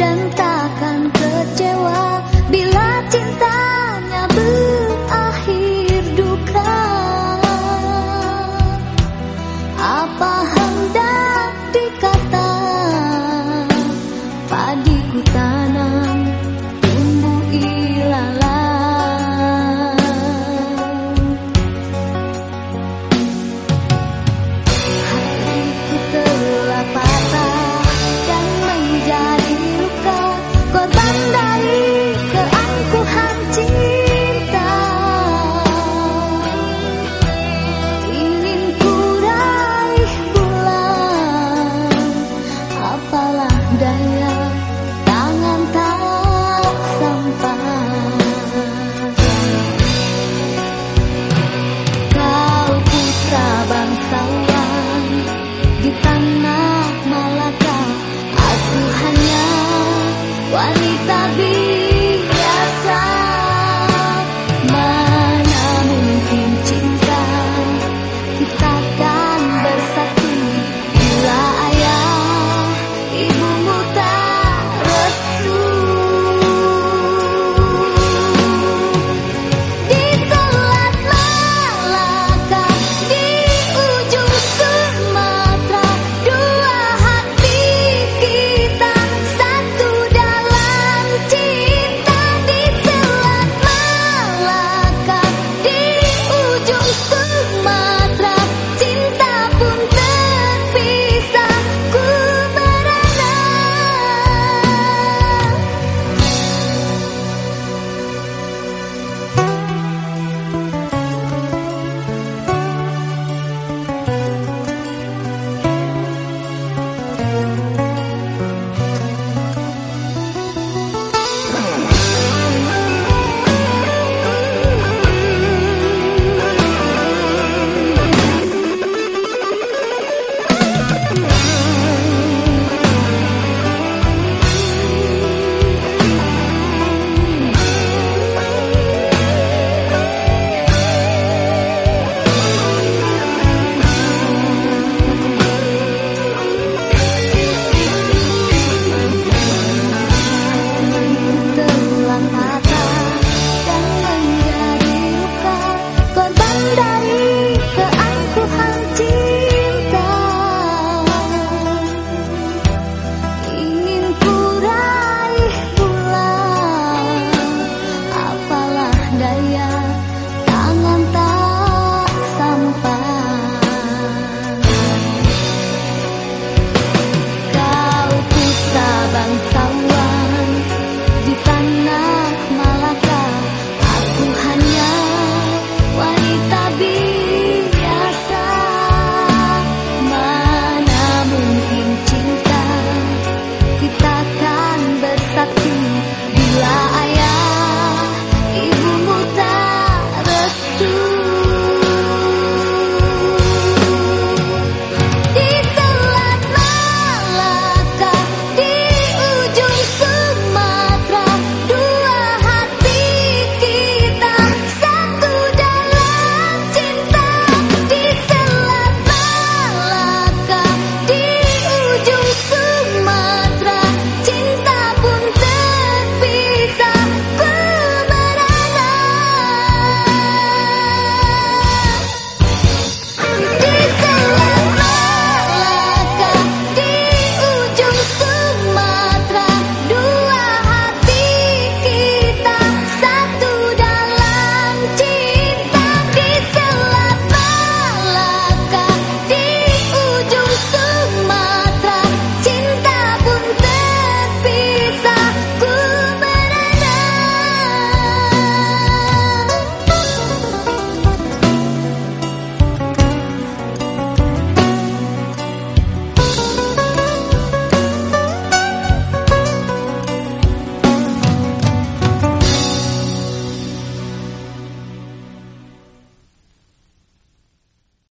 人